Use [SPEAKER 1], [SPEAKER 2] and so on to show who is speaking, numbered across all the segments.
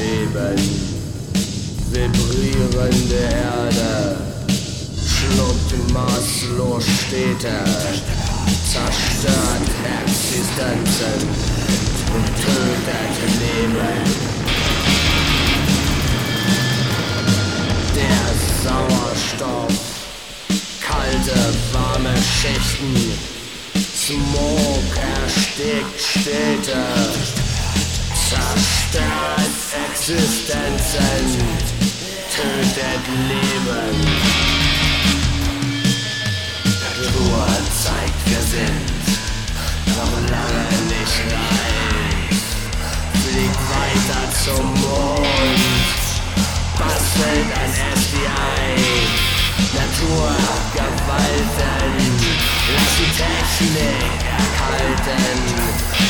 [SPEAKER 1] schweben. Vibrierende Erde. Schluckt maßlos Städte, zerstört Existenzen. Und tötet Leben. Der Sauerstoff, kalte, warme Schichten, Smog erstickt Städte, zerstört Existenzen, tötet Leben. Ruhe zeigt, wir sind noch lange nicht reif. Fliegt weiter zum Mond, bastelt ein SDI. Naturgewalten, lass die Technik erkalten.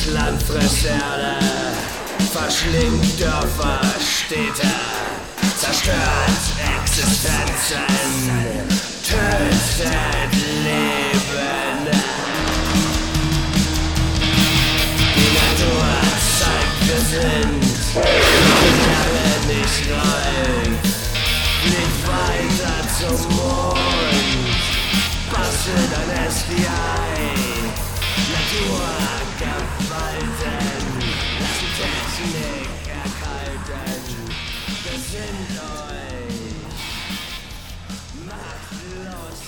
[SPEAKER 1] Frisst, Land frisst Erde, verschlingt Dörfer, Städte, zerstört Existenzen, tötet Leben. Die Natur zeigt, wir sind lange nicht reif. Flieg weiter zum Mond, Macht los.